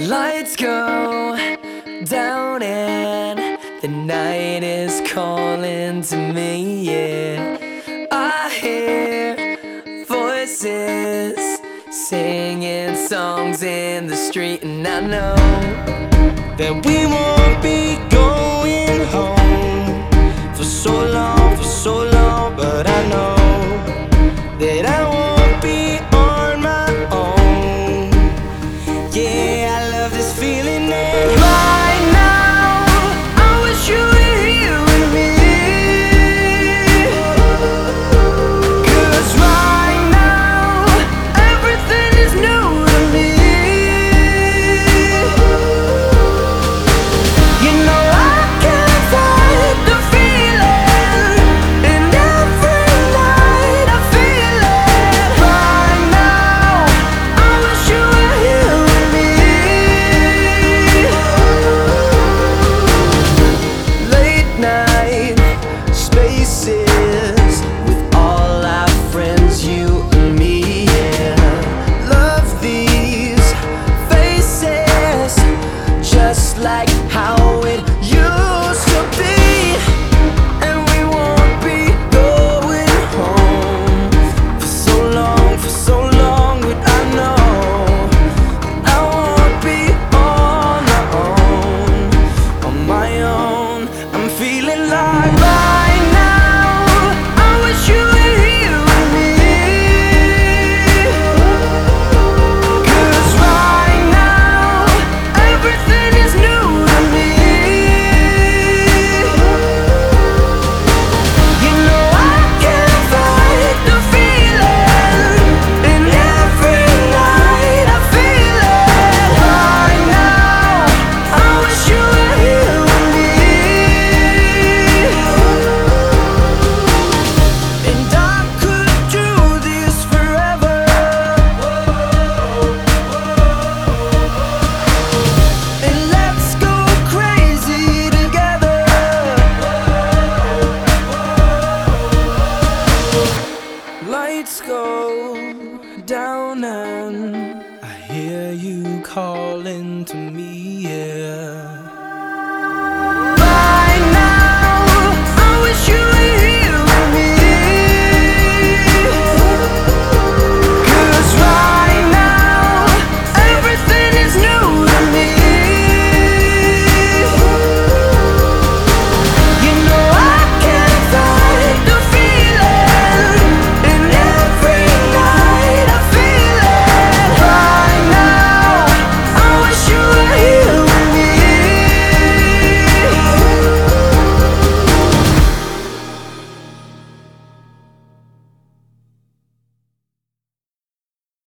Lights go down and the night is calling to me, yeah. I hear voices singing songs in the street, and I know that we won't be going home for so long, for so long, but I know that I calling to me, yeah.